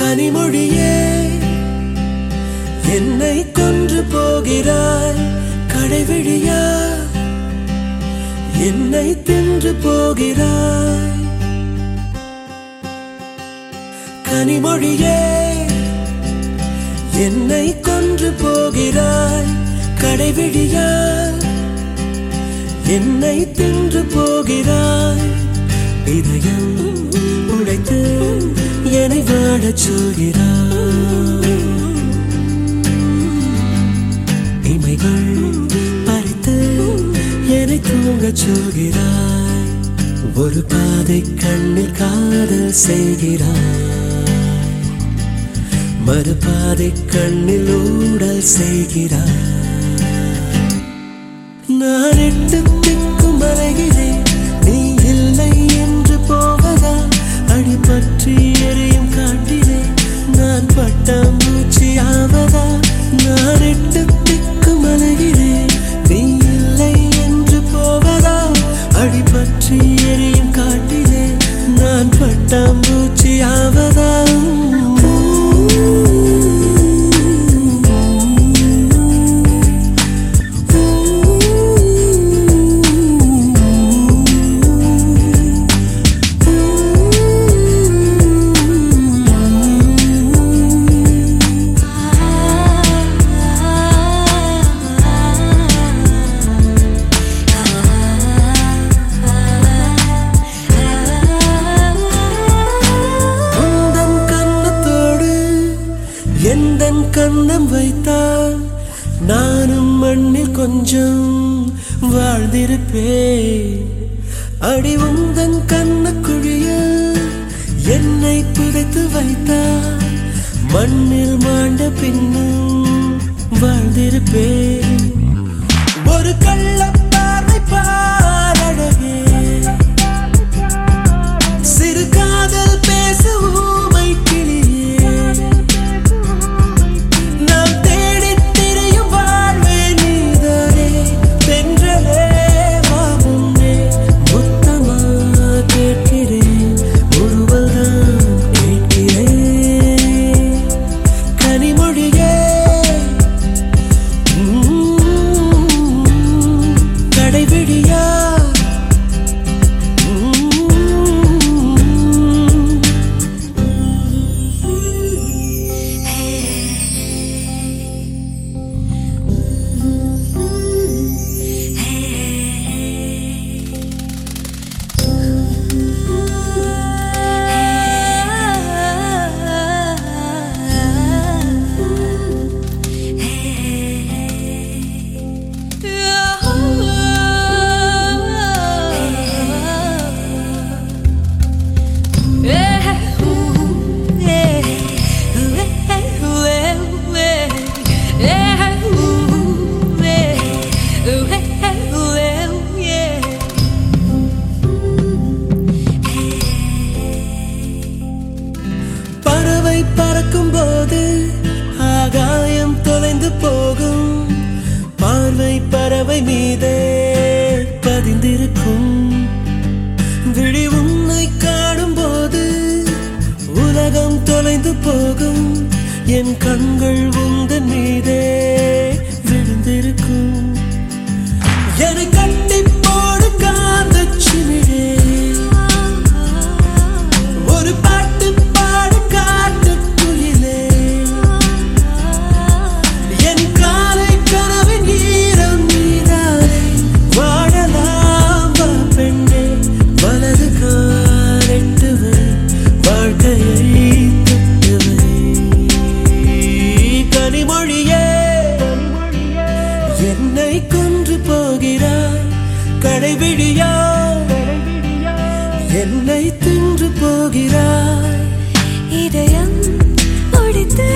கனிமொழியே. என்னை கொன்று போகிறாய் கடைவிழியா? என்னை தின்று போகிறாய். கனிமொழியே. என்னை கொன்று போகிறாய் கடைவிழியா? என்னை தின்று போகிறாய். இதயம் வாழச் சொல்கிறாய் இமைகள் பறித்து என்னை தூங்கச் சொல்கிறாய். ஒரு பாதை கண்ணில் காதல் செய்கிறாய். மறுபாதை கண்ணில் ஊடல் செய்கிறாய். நான் எட்டு திக்கும் அலைகிறேன் நீ இல்லை என்று போ பந்தம் வைத்தால் நானும் மண்ணில் கொஞ்சம் வாழ்ந்திருப்பே அடி உந்தன் கண்ணக்குழியில் என்னை புதைத்து வைத்தால் மண்ணில் மாண்ட பின்னும் வாழ்ந்திருப்பே ஒரு கள்ள போகும். பார்வை பறவை மீதே பதிந்திருக்கும். விழி உன்னை காணும் போது உலகம் தொலைந்து போகும். என் கண்கள் உந்தன் மீதே கடைபிடியா என்னை தின்று போகிறாய்? இதயம் ஒடித்து